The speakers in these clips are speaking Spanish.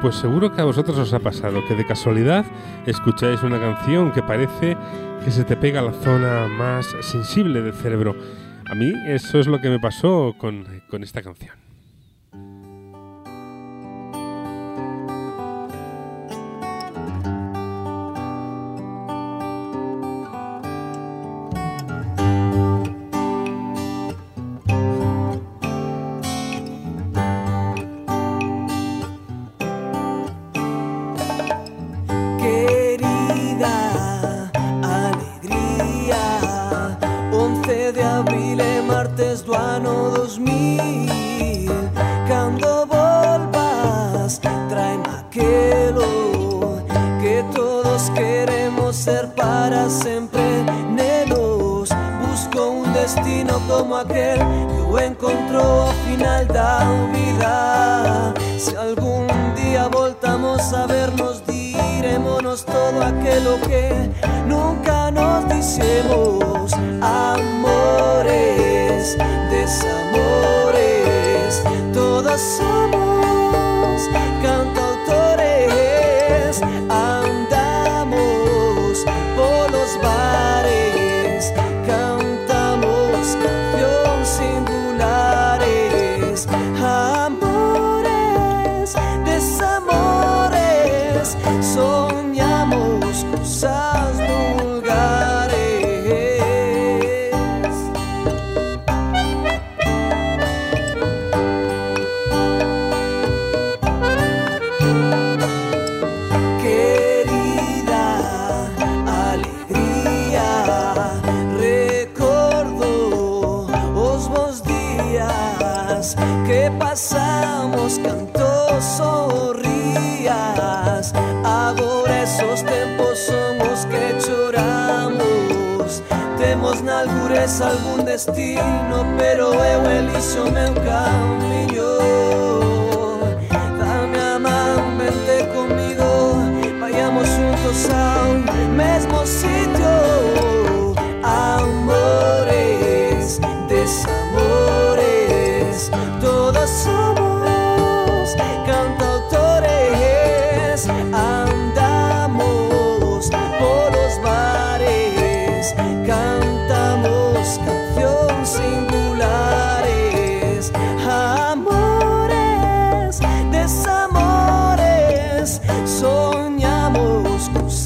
Pues seguro que a vosotros os ha pasado que de casualidad escucháis una canción que parece que se te pega a la zona más sensible del cerebro. A mí eso es lo que me pasó con, con esta canción. Aquel Que o encontrou ao final da vida. Se algún día voltamos a vernos Dirémonos todo aquello que nunca nos dicemos Amores, desamores Todos somos Que pasamos cantos sorrías Agora esos tempos son os que choramos. Temos na algún destino Pero eu elixo o meu camiño Dame a vente comigo Vayamos juntos ao mesmo sitio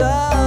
so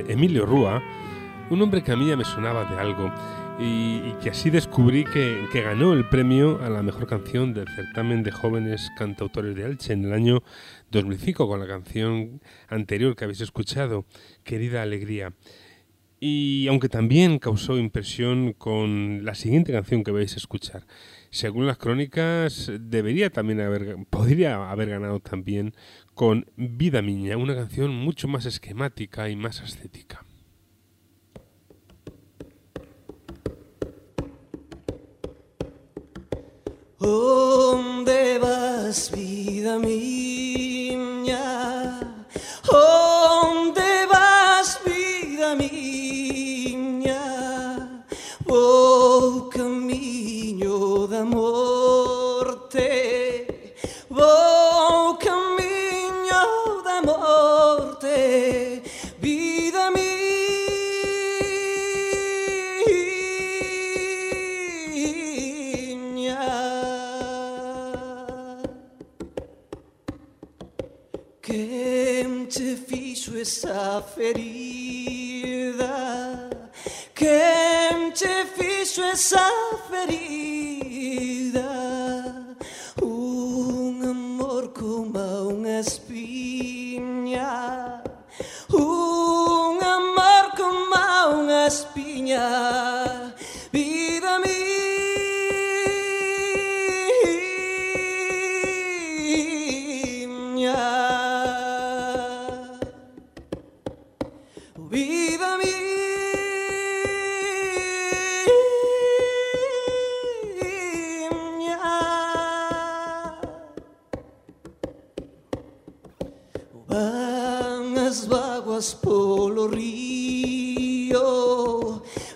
Emilio Rúa, un hombre que a mí ya me sonaba de algo y, que así descubrí que, que ganó el premio a la mejor canción del certamen de jóvenes cantautores de Elche en el año 2005 con la canción anterior que habéis escuchado, Querida Alegría. Y aunque también causó impresión con la siguiente canción que vais a escuchar. Según las crónicas, debería también haber, podría haber ganado también con Vida Miña, una canción mucho más esquemática y más estética. Onde vas, vida miña? questa ferita che mi ci fece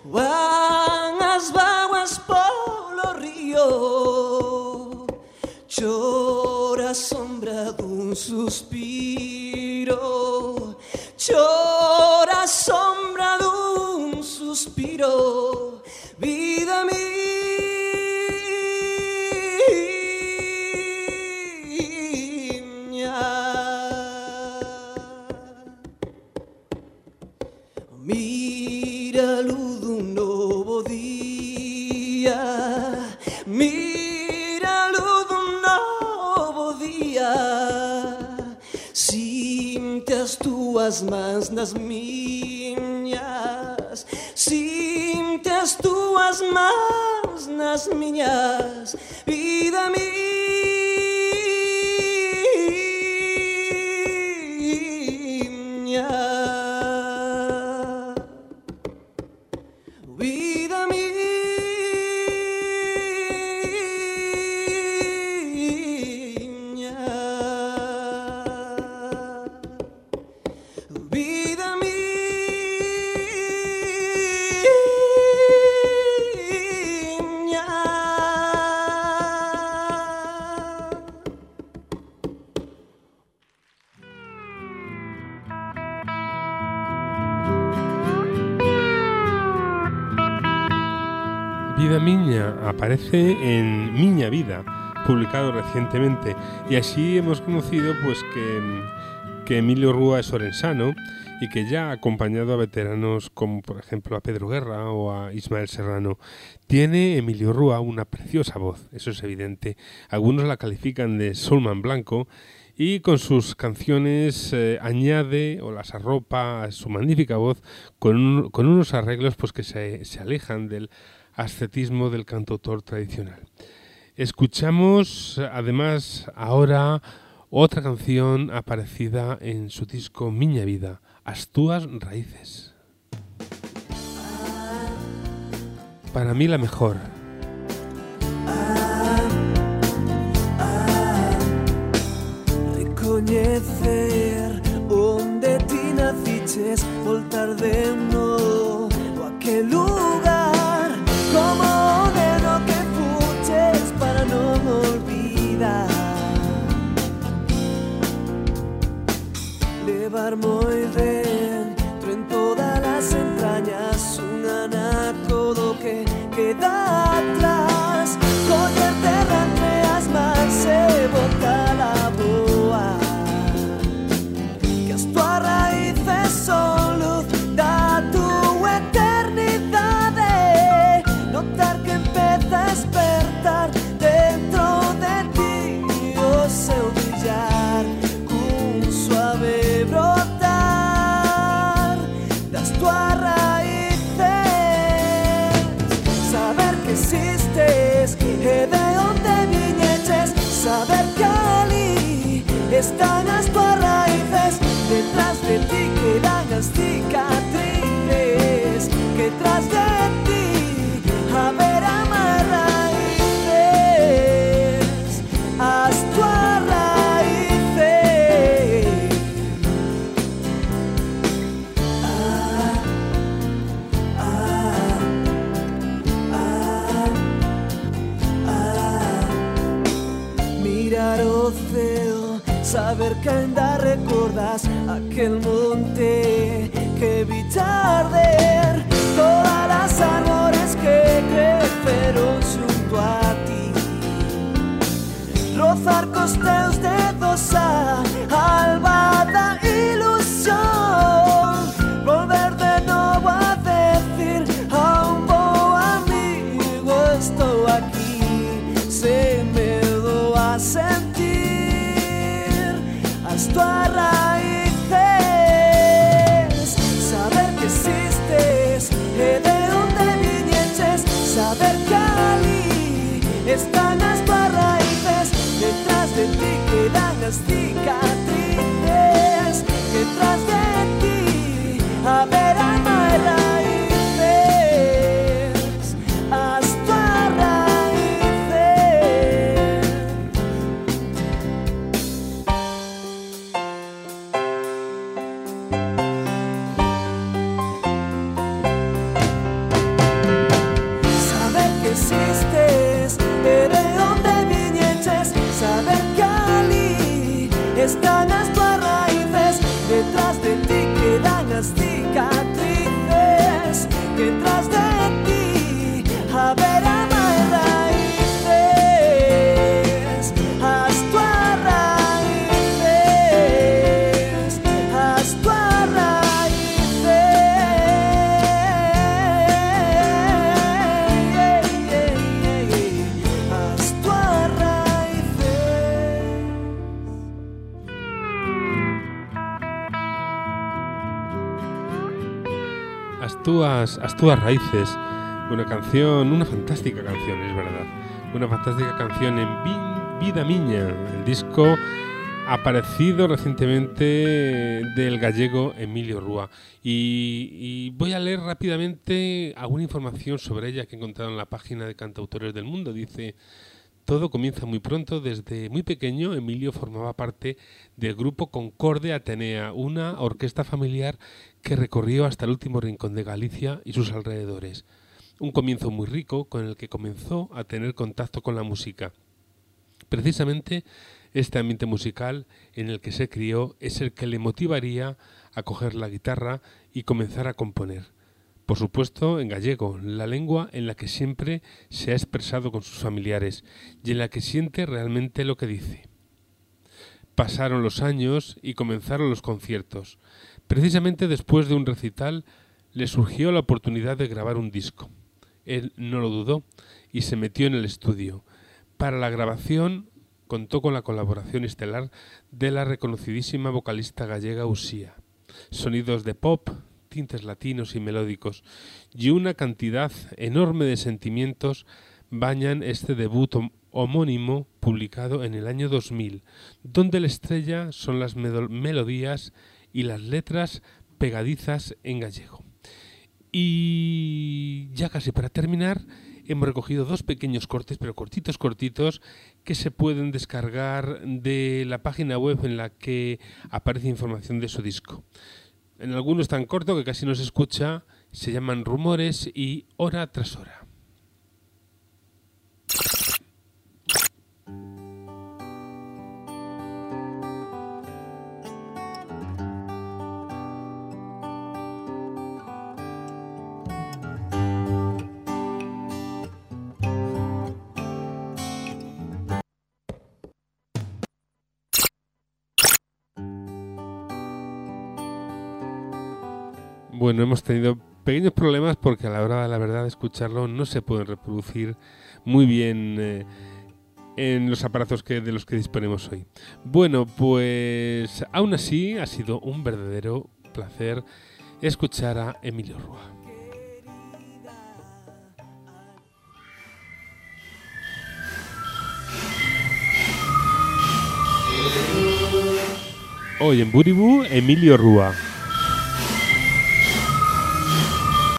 Van as vaguas polo río Chora a sombra dun suspiro Mira a luz dun novo día. Mira a luz dun novo día. Sinte as túas mans nas miñas. Sinte as túas mans nas miñas. Vida miña Vida Miña aparece en Miña Vida, publicado recientemente, y así hemos conocido pues que, Emilio Rúa es orensano y que ya ha acompañado a veteranos como por ejemplo a Pedro Guerra o a Ismael Serrano. Tiene Emilio Rúa una preciosa voz, eso es evidente. Algunos la califican de soulman blanco y con sus canciones eh, añade o las arropa a su magnífica voz con, un- con unos arreglos pues que se alejan del ascetismo del cantautor tradicional. Escuchamos además ahora otra canción aparecida en su disco Miña Vida, As túas raíces. Para mí la mejor. Recoñecer onde ti naciches Voltar de existes e de onde viñeches Saber que ali están as Mirar o ceo, saber que ainda recordas aquel monte que vi arder todas las árboles que creceron junto a ti. Rozar cos teus dedos a alba castigo. Astúas, Astúas Raíces, una canción, una fantástica canción, es verdad. Una fantástica canción en Vi- Vida Miña, el disco aparecido recientemente del gallego Emilio Rúa. Y, y voy a leer rápidamente alguna información sobre ella que he encontrado en la página de Cantautores del Mundo. Dice, todo comienza muy pronto. Desde muy pequeño, Emilio formaba parte del grupo Concorde Atenea, una orquesta familiar que recorrió hasta el último rincón de Galicia y sus alrededores. Un comienzo muy rico con el que comenzó a tener contacto con la música. Precisamente este ambiente musical en el que se crió es el que le motivaría a coger la guitarra y comenzar a componer. Por supuesto, en gallego, la lengua en la que siempre se ha expresado con sus familiares y en la que siente realmente lo que dice. Pasaron los años y comenzaron los conciertos. Precisamente después de un recital le surgió la oportunidad de grabar un disco. Él no lo dudó y se metió en el estudio. Para la grabación contó con la colaboración estelar de la reconocidísima vocalista gallega Usía. Sonidos de pop, tintes latinos y melódicos y una cantidad enorme de sentimientos bañan este debut hom- homónimo publicado en el año 2000, donde la estrella son las melodías y las letras pegadizas en gallego. Y ya casi para terminar, hemos recogido dos pequeños cortes, pero cortitos, cortitos, que se pueden descargar de la página web en la que aparece información de su disco. En algunos tan corto que casi no se escucha, se llaman Rumores y Hora tras Hora. Bueno, hemos tenido pequeños problemas porque a la hora de la verdad de escucharlo no se pueden reproducir muy bien eh, en los aparatos que, de los que disponemos hoy. Bueno, pues aún así ha sido un verdadero placer escuchar a Emilio Rúa. Hoy en Buribú, Emilio Rúa.